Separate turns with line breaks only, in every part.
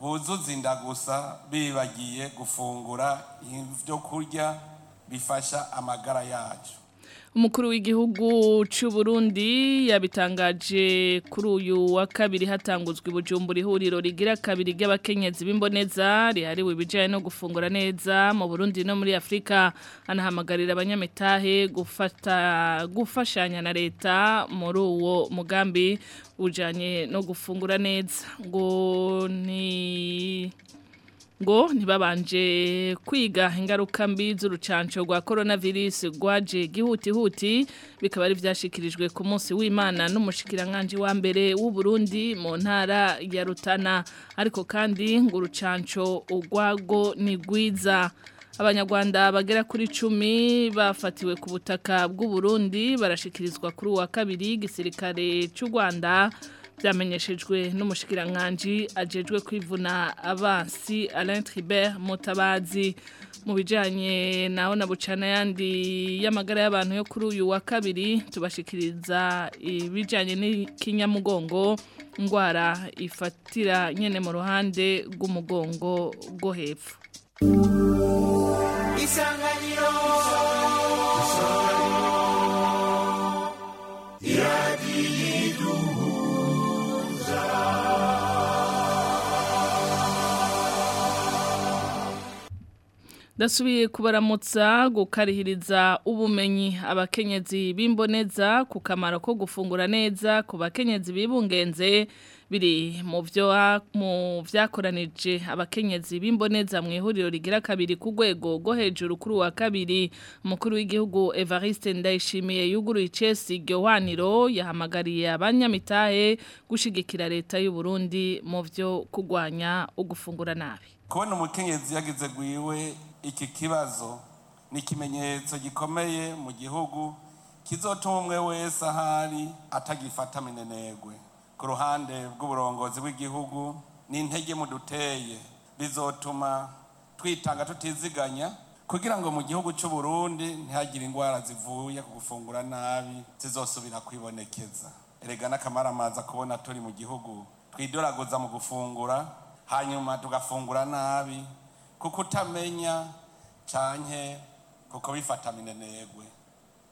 buzuzinda gusa bibagiye gufungura ibyo kurya bifasha amagara yacu
Mukuru w'igihugu cy'u Burundi yabitangaje kuri uyu wa kabiri hatanguzwa ibujumbura ihuriro rigira kabiri ry'abakenyezi b'imboneza rihariwe ibijyanye no gufungura neza mu Burundi no muri Afurika anahamagarira abanyamitahe gufata gufashanya na leta muri uwo mugambi ujyanye no gufungura neza ngo ni ngo ntibabanje kwiga ingaruka mbi z'urucanco rwa coronavirus rwaje gihutihuti bikaba ari byashikirijwe ku munsi w'Imana n'umushikirankanje wa mbere w'u Burundi mu ntara ya Rutana ariko kandi ngo urucanco urwago ni gwiza abanyarwanda bagera kuri cumi bafatiwe ku butaka bw'u Burundi barashikirizwa kuri uwa kabiri gisirikare cy'u Rwanda byamenyeshejwe n'umushikiranganji ajejwe kwivuna abansi Alain Tribert Mutabazi mu bijanye naho na bucana yandi y'amagara y'abantu yo kuri uyu wa kabiri tubashikiriza ibijanye n'ikinyamugongo ingwara ifatira nyene mu ruhande rw'umugongo go hepfo dasubiye kubaramutsa gukarihiriza ubumenyi abakenyezi b'imboneza ku kamaro ko gufungura neza ku bakenyezi bibungenze biri mu byo mu byakoranije abakenyezi b'imboneza mu ihuriro rigira kabiri ku rwego rwo hejuru kuri wa kabiri umukuru w'igihugu Evariste Ndayishimiye yuguruye icesi gyohaniro yahamagariye abanyamitahe gushigikira leta y'u Burundi mu byo kugwanya ugufungura nabi
kubona umukenyezi yageze gwiwe iki kibazo ni ikimenyetso gikomeye mu gihugu kizotuma umwe wese ahari atagifata minenegwe ku ruhande rw'uburongozi bw'igihugu n'intege muduteye bizotuma twitanga tutiziganya kugira ngo mu gihugu cy'u Burundi ntihagire indwara zivuye ku gufungura nabi zizosubira kwibonekeza erega n'akamaramaza kubona turi mu gihugu twidoraguza mu gufungura hanyuma tugafungura nabi kukutamenya canke kuko bifatamine negwe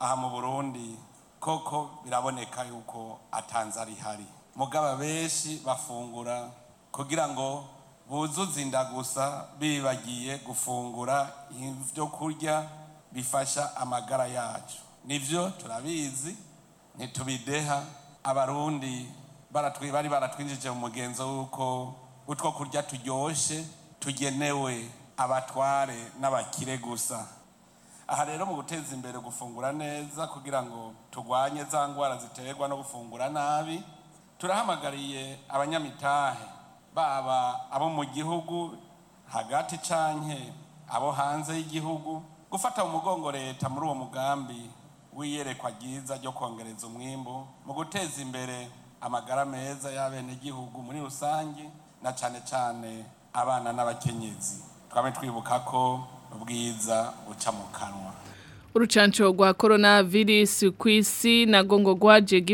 aha mu burundi koko biraboneka yuko atanzara ihari mugaba benshi bafungura kugira ngo buzuze inda gusa bibagiye gufungura ibyo kurya bifasha amagara yacu nibyo turabizi ntitubideha abarundi bari baratwinjije mu mugenzo w'uko utwo kurya turyoshe tugenewe abatware n'abakire gusa aha rero mu guteza imbere gufungura neza kugira ngo turwanye za ndwara ziterwa no gufungura nabi turahamagariye abanyamitahe baba abo mu gihugu hagati canke abo hanze y'igihugu gufata umugongo leta muri uwo mugambi w'iyerekwa ryiza ryo kongereza umwimbu mu guteza imbere amagara meza y'abenegihugu muri rusange na cyane cyane abana n'abakenyezi twabe twibuka ko ubwiza buca mu kanwa
urucanco rwa korona virusi ku isi nabwo ngo rwaje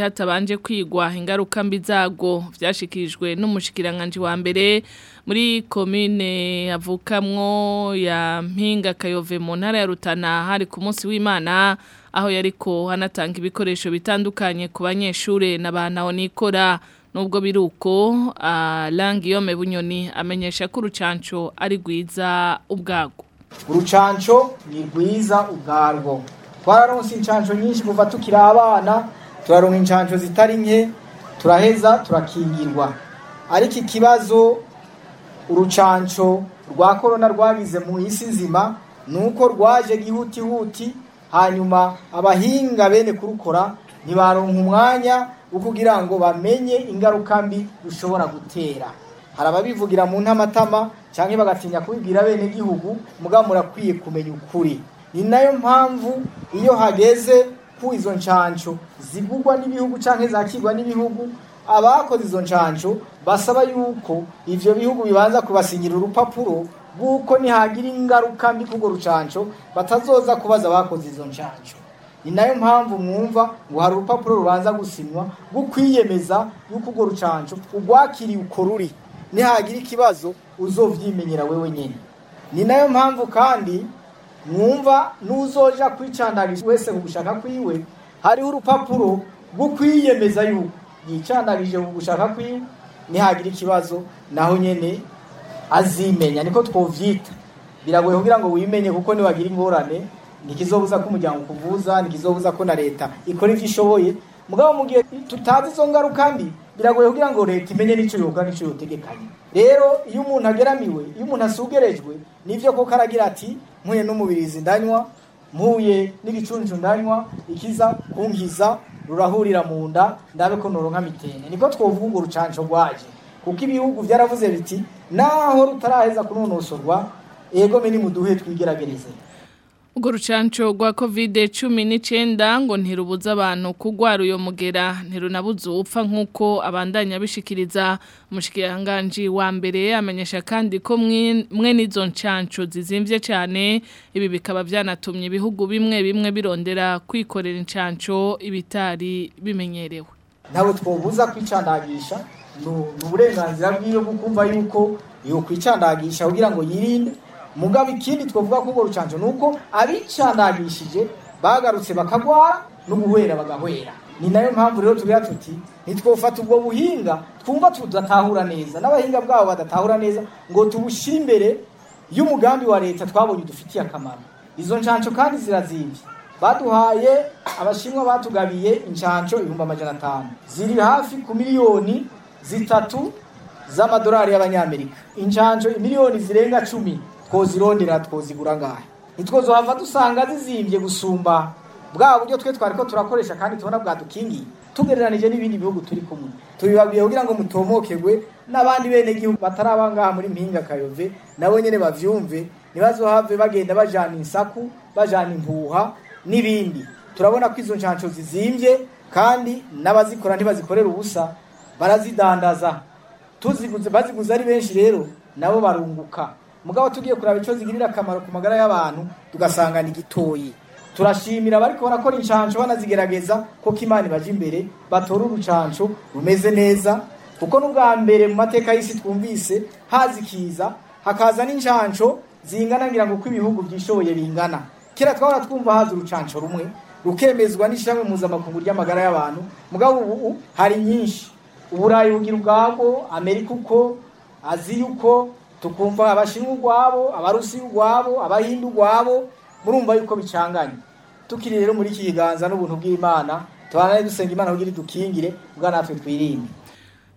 hatabanje kwigwa ingaruka mbi zabwo byashikirijwe n'umushikiranganji wa mbere muri komine yavukamwo ya mpinga kayove mu ntara ya rutana hari ku munsi w'imana aho yariko hanatanga ibikoresho bitandukanye ku banyeshure n'abana nikora nubwo biruko uko ah, rangi yomeye bunyoni amenyesha ko urucanco ari rwiza ubwago.
urucanco ni rwiza ubwarwo twararonse incanco nyinshi kuva tukira abana turaronka incanco zitari nke turaheza turakingirwa ariko ikibazo urucanco rwa korona rwagize mu isi nzima ni uko rwaje gihutihuti hanyuma abahinga bene kurukora ntibaronka umwanya ukugira ngo bamenye ingaruka mbi rushobora gutera hari ababivugira mu ntamatama cyangwa bagatinya kubibwira bene gihugu mugabo murakwiye kumenya ukuri ni nayo mpamvu iyo hageze ku izo nshansho zigurwa n'ibihugu cyangwa zakigwa n'ibihugu abakoze izo nshansho basaba yuko ibyo bihugu bibanza kubasinyira urupapuro rw'uko nihagira ingaruka mbi k'urwo rucansho batazoza kubaza abakoze izo nshansho ni nayo mpamvu mwumva ngo hari urupapuro rubanza gusinywa rwo kwiyemeza y'uko urwo rucanco urwakiriye uko ruri nihagira ikibazo uzovyimenyera wewe nyine ni nayo mpamvu kandi mwumva n'uzoja kwicandagisha wese ku gushaka kwiwe hariho urupapuro rwo kwiyemeza yuko yicandagije ku kwiwe nihagira ikibazo naho nyene azimenya niko twovyita biragoye kugira ngo wimenye kuko niwagira ingorane ntikizobuza ko umuryango ukuvuza ntikizobuza ko na leta ikora ibyo ishoboye mugabo mu gihe tutazi izo ngaruka mbi biragoye kugira ngo leta imenye n'icyo yokora n'icyo yotegekanye rero iyo umuntu ageramiwe iyo umuntu asugerejwe nibyo koko aragira ati mpuye n'umubirizi ndanywa mpuye n'igicuncu ndanywa ikiza kungiza rurahurira mu nda ndabe ko noronka mitene niko twovuga ngo urucanco rwaje kuko ibihugu byaravuze biti naho rutaraheza kunonosorwa ego mini muduhe twigeragereze
Ugo rucanco rwa covid cumi n'icyenda ngo ntirubuza abantu kugwara uyo mugera ntirunabuze upfa nk'uko abandanya bishikiriza umushikiranganji wa mbere amenyesha kandi ko mwe n'izo ncanco zizimbye cyane ibi bikaba byanatumye ibihugu bimwe bimwe birondera kwikorera incanco ibitari bimenyerewe
ntabwo twobuza kwicandagisha ni uburenganzira bw'iyo bwo yuko iyo kwicandagisha kugira ngo yirinde mugabo ikindi twavuga ko urwo rucanco ni uko abicanagishije bagarutse bakagwara n'ubuhwera bagahwera ni nayo mpamvu rero turiya tuti ntitwofata ubwo buhinga twumva tudatahura neza n'abahinga bwabo badatahura neza ngo tubushyire imbere y'umugambi wa leta twabonye dufitiye akamaro izo nshanco kandi zirazimvye baduhaye abashinwa batugabiye incanco ibihumbi amajana atanu ziri hafi ku miliyoni zitatu z'amadolari y'abanyamerika inshanco miliyoni zirenga cumi twozirondera twozigura ngahe nitwo zohava dusanga zizimbye gusumba bwa buryo twe twari ko turakoresha kandi tubona bwadukingiye tugereranije n'ibindi bihugu turi kumwe tubibabwiye kugira ngo mutomokegwe n'abandi bene gihugu batari abangaha muri mpinga kayove nabo nyine babyumve, ntibazohave bagenda bajana insaku bajana impuha n'ibindi turabona ko izo nshansho zizimbye kandi n'abazikora ntibazikorera ubusa barazidandaza tuziguze baziguze ari benshi rero nabo barunguka mugabo tugiye kuraba icyo zigirira akamaro ku magara y'abantu tugasangana igitoyi turashimira abari kubona ko inshansho banazigerageza ko imana ibaje imbere batora urucansho rumeze neza kuko n'ubwa mbere mu mateka y'isi twumvise hazikiza hakaza n'inshansho zingana ngira ngo uko ibihugu byishoboye bingana kera twahora twumva haza urucansho rumwe rukemezwa n'ishyirahamwe mpuzamakungu ry'amagara y'abantu mugabo ubu hari nyinshi uburayi bugira ubwabwo amerika uko aziya uko tukumva abashinwa ubwabo abarusi ubwabo abahindu ubwabo murumva yuko bicanganye tukiri rero muri kiganza n'ubuntu bw'imana tubana dusenga imana kugira idukingire bwa natwe twirinde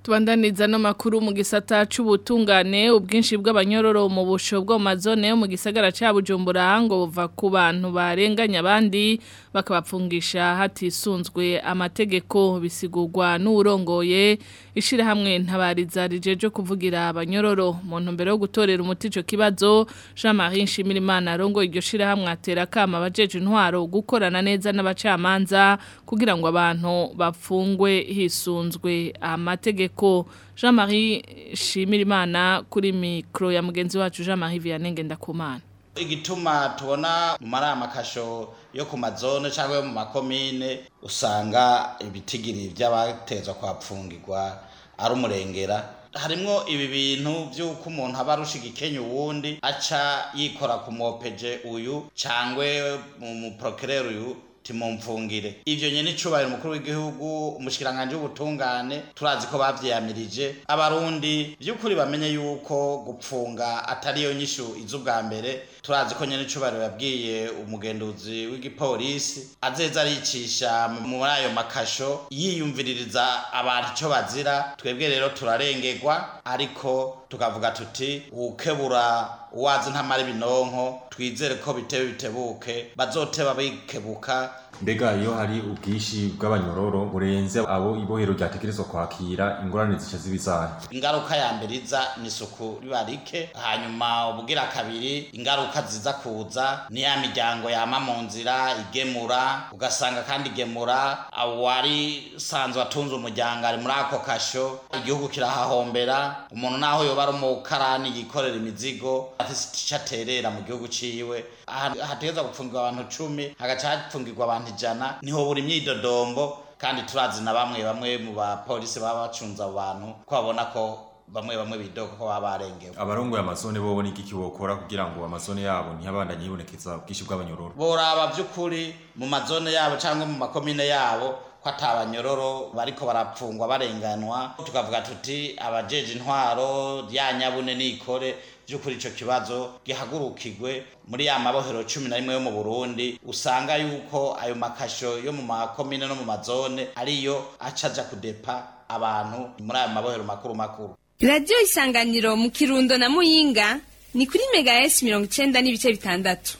tubandaniza n'amakuru mu gisata cy'ubutungane ubwinshi bw'abanyororo mu busho bwo mazone yo mu gisagara cya Bujumbura ngo buva ku bantu barenganya abandi bakabapfungisha hatisunzwe amategeko bisigurwa n'urongoye ishyirahamwe ntabariza rijeje kuvugira abanyororo mu ntumbero yo gutorera umuti icyo kibazo Jean Marie Nshimirimana arongo iryo shyirahamwe atera akama abajeje intwaro gukorana neza n'abacamanza kugira ngo abantu bapfungwe hisunzwe amategeko ko jean Shimirimana kuri mikoro ya mugenzi wacu jean marie vianney kumana
igituma tubona mu maramakasho yo ku mazone cyangwa mu makomine usanga ibitigiri by'abatezwa kwapfungirwa ari umurengera harimo ibi bintu by'uko umuntu aba arushiga ikenye uwundi aca yikora ku mopeje uyu cyangwa mu muporokirere uyu timumvungire ivyo nyene icubahiro umukuru w'igihugu umushikiranganje w'ubutungane turazi ko bavyiyamirije abarundi vy'ukuri bamenye yuko gupfunga atari yo nyishu iz'ubwa mbere turazi ko nyene icubahiro yabwiye umugenduzi w'igipolisi azeza aricisha muri ayo makasho yiyumviririza abantu icyo bazira twebwe rero turarengerwa ariko tukavuga tuti ukebura wazi ntamara ibinonko twizere ko bitebe bitebuke bazoteba bikebuka
mbega iyo hari ubwinshi bw'abanyororo burenze abo ibohero ryatekerezwa kwakira ingorane zica zibizana
ingaruka ya mbere iza ni isuku ribarike hanyuma ubugira kabiri ingaruka ziza kuza ni ya miryango yama mu nzira igemura ugasanga kandi igemura uwari sanzwe atunze umuryango ari muri ako kasho igihugu kirahahombera umuntu naho yo bari umukarani yikorera imizigo afise icyo aterera mu gihugu ciwe ahantu hategerezwa gupfungirwa abantu cumi hagaca hapfungirwa abantu ijana niho buri imyidodombo kandi turazi na bamwe bamwe mu bapolisi baba bacunze abo bantu ko babona ko bamwe bamwe bidoka ko baba barengewe
abarongoye amasone bobo ni iki bokora kugira ngo amasone yabo ntiyabandanye yibonekeza ubwinshi bw'abanyororo
boraba by'ukuri mu mazone yabo cyangwa mu makomine yabo ko ata abanyororo bariko barapfungwa barenganwa tukavuga tuti abajeje intwaro rya nyabune nikore by'ukuri icyo kibazo gihagurukigwe muri ya mabohero cumi na rimwe yo mu burundi usanga yuko ayo makasho yo mu makomine no mu mazone ariyo acaja kudepa abantu muri ayo mabohero makuru makuru
radiyo isanganiro mu kirundo na muyinga ni kuri mega esi mirongo icyenda n'ibice bitandatu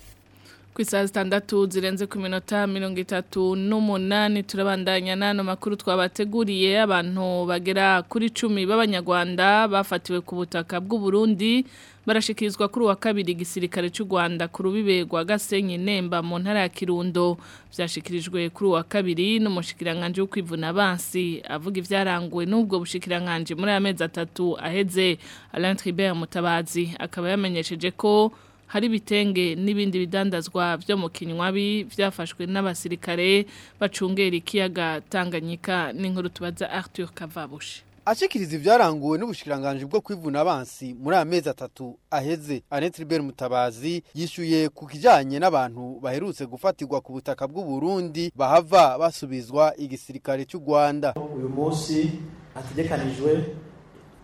ku isaha zitandatu zirenze ku minota mirongo itatu n'umunani turabandanya n'ano makuru twabateguriye abantu bagera kuri cumi b'abanyarwanda bafatiwe ku butaka bw'uburundi barashikirizwa kuri wa kabiri igisirikare cy'u rwanda ku rubibe rwa gasenyi nemba mu ntara ya kirundo byashyikirijwe kuri uwa kabiri n'umushyikiranganje wo kwivuna abansi avuga ibyaranguwe n'ubwo bushyikiranganje muri amezi atatu aheze alain tribert mutabazi akaba yamenyesheje ko hari ibitenge n'ibindi bidandazwa byo mu kinywabi byafashwe n'abasirikare bacungera ikiyaga Tanganyika n'inkuru tubaza Arthur Kavabushi
ashikiriza ibyaranguwe n'ubushikiranganji bwo kwivuna abansi muri amezi atatu aheze Annette Ribert Mutabazi yishuye ku kijanye n'abantu baherutse gufatirwa ku butaka bw'u Burundi bahava basubizwa igisirikare cy'u Rwanda
uyu munsi hategekanijwe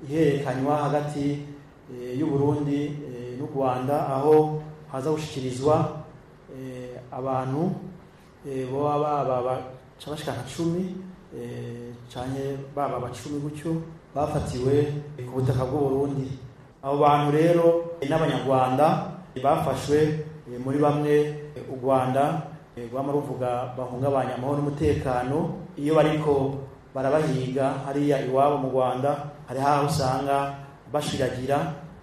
iherekanywa hagati eh, y'u Burundi n'u rwanda aho haza gushyikirizwa eh, abantu eh, baba baba bashika nka cumi eh, cyane baba abacumi gutyo bafatiwe ku butaka bw'uburundi abo bantu rero n'abanyarwanda bafashwe muri bamwe u rwanda rwama ruvuga bahungabanya amahoro n'umutekano iyo bariko barabahiga hariya iwabo mu rwanda hari aho usanga bashiragira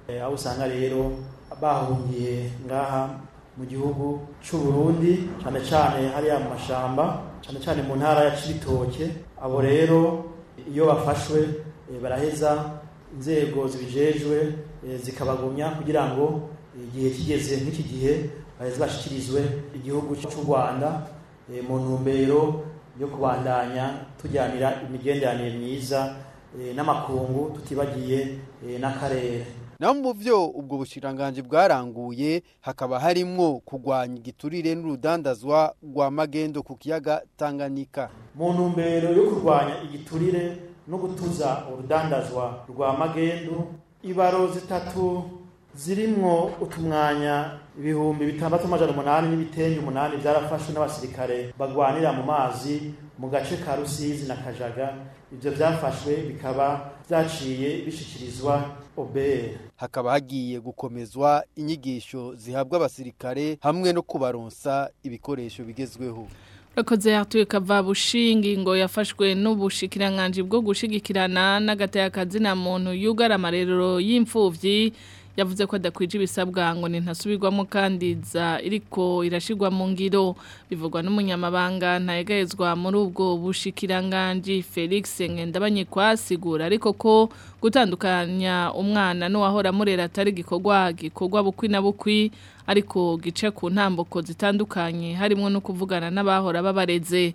Eh, aho usanga rero bahungiye ngaha mu gihugu cy'u Burundi cyane cyane hariya mu mashamba cyane cyane mu ntara ya Cibitoke abo rero iyo bafashwe eh, baraheza inzego zibijejwe eh, zikabagumya kugira ngo igihe kigeze nk'iki gihe baheze bashyikirizwe igihugu cy'u Rwanda mu ntumbero yo kubandanya tujyanira imigenderanire myiza n'amakungu tutibagiye n'akarere
naho mu byo ubwo bushiranganji bwaranguye hakaba harimo kugwanya igiturire n'urudandazwa rwa magendo ku kiyaga Tanganyika
mu ntumbero yo kurwanya igiturire no gutuza urudandazwa rwa magendo ibaro zitatu zirimo utumwanya ibihumbi bitandatu amajana umunani n'ibitenge umunani byarafashwe n'abasirikare bagwanira mu mazi mu gace ka rusizi na kajaga ibyo byafashwe bikaba byaciye bishyikirizwa oberi
hakaba hagiye gukomezwa inyigisho zihabwa abasirikare hamwe no kubaronsa ibikoresho bigezweho
Rakoze yatuye kavabushi ingingo yafashwe n’ubushikiranganji bwo gushigikirana n'agataya kazina muntu yugaramare rero y’imfubyi yavuze ko adakwije ibisabwa ngo ntasubirwamo kandi za iriko irashirwa mu ngiro bivugwa n'umunyamabanga ntayegayezwa muri ubwo bushikiranganje Felix Ngendabanye kwasigura ariko ko gutandukanya umwana n'uwahora murera atari gikorwa gikorwa bukwi na bukwi ariko gice ku ntamboko zitandukanye harimo no kuvugana n'abahora babareze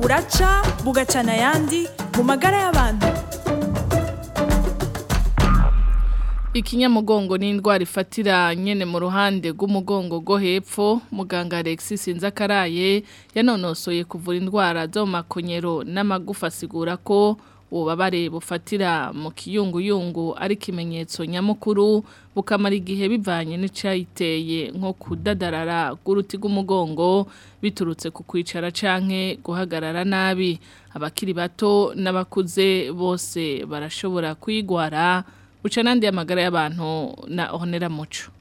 buraca bugacana ayandi mu magara y'abantu
ikinyamugongo ni indwara ifatira nyene mu ruhande rw'umugongo go hepfo muganga Alexis Nzakaraye yanonosoye kuvura indwara zo makonyero n'amagufa asigura ko ububabare bufatira mu kiyunguyungu ari ikimenyetso nyamukuru bukamara igihe bivanye n'icyayiteye nko kudadarara rw'uruti rw'umugongo biturutse ku kwicara canke guhagarara nabi abakiri bato n'abakuze bose barashobora kwigwara uca n'andi y'amagara y'abantu na honera muco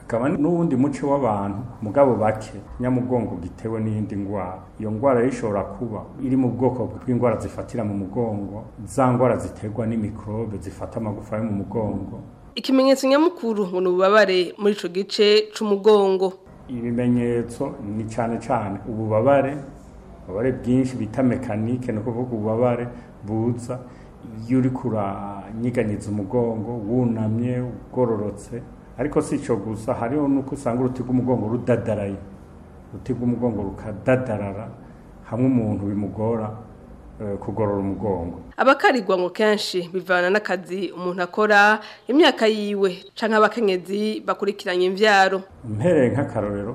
hakaba n'uwundi muco w'abantu mugabo bake nyamugongo gitewe n'iyindi ndwara iyo ndwara ishobora kuba iri mu bwoko bw'indwara zifatira mu mugongo za ndwara ziterwa n'imikorobe zifata amagufa yo mu mugongo
ikimenyetso nyamukuru ngo ni ububabare muri icyo gice cy'umugongo
ibimenyetso ni cyane cyane ububabare ububabare bwinshi bita mekanike ni ukuvuga ububabare buza iyo uri kuranyiganyiza umugongo wunamye ugororotse ariko si icyo gusa hariho n'uko usanga uruti rw'umugongo rudadaraye uruti rw'umugongo rukadadarara hamwe umuntu bimugora eh, kugorora umugongo
abakarigwa ngo kenshi bivana n'akazi umuntu akora imyaka yiwe cyangwa abakenyezi bakurikiranye imbyaro
mpereye nk'akarorero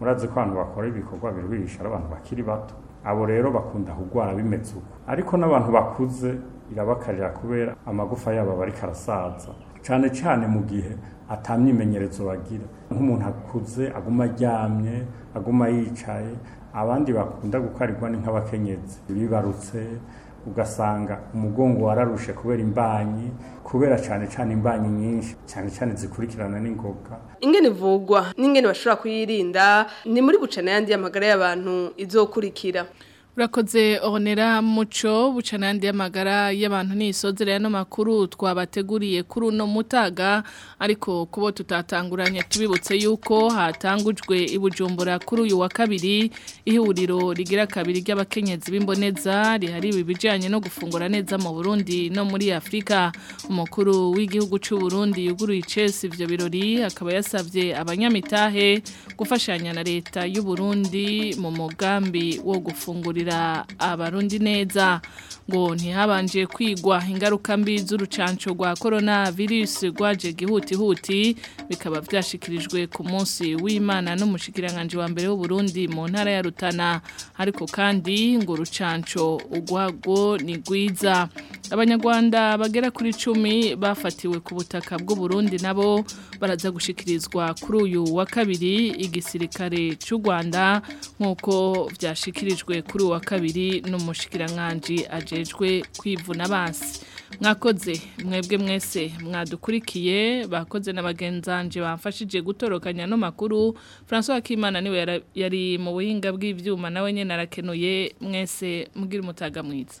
murazi ko abantu bakora ibikorwa biruhisha ari abantu bakiri bato abo rero bakunda kurwara bimeze uko ariko n'abantu bakuze irabakarira kubera amagufa yabo aba ariko arasaza cyane cyane mu gihe ata myimenyerezo bagira nk'umuntu akuze aguma aryamye aguma yicaye abandi bakunda gukarirwa ni nk'abakenyezi bibarutse ugasanga umugongo wararushe kubera imbanyi kubera cyane cyane imbanyi nyinshi cyane cyane zikurikirana n'ingoga
inge ivugwa n'inge bashobora kuyirinda ni muri buca yandi y'amagara y'abantu izokurikira
urakoze onera muco buca n'andi y'amagara y'abantu n'isozere y'ano makuru twabateguriye kuri uno mutaga ariko kubo tutatanguranye tubibutse yuko hatangujwe ibujumbura kuri uyu wa kabiri ihuriro rigira kabiri ry'abakenyezi b'imboneza rihari ibijyanye no gufungura neza mu Burundi no muri Afrika umukuru w'igihugu cy'u Burundi yuguruye icese ivyo birori akaba yasabye abanyamitahe gufashanya na leta y'u Burundi mu mugambi wo gufungurira kugirira abarundi neza ngo ntihabanje kwigwa ingaruka mbi z'urucanco rwa corona virus rwaje gihutihuti bikaba byashikirijwe ku munsi w'Imana n'umushikiranganji wa mbere w'u Burundi mu ntara ya Rutana ariko kandi ngo rucanco ugwago ni gwiza abanyarwanda bagera kuri icumi bafatiwe ku butaka bw’u Burundi nabo baraza gushikirizwa kuri uyu wa kabiri igisirikare cy'u rwanda nk'uko byashikirijwe kuri uyu kabiri n'umushikirankanji ajejwe kwivuna abansi mwakoze mwebwe mwese mwadukurikiye bakoze n'abagenzange bamfashije gutorokanya ano makuru francois Kimana niwe yari mu buhinga bw'ibyuma nawe nyine narakenuye mwese mubwira umutaga mwiza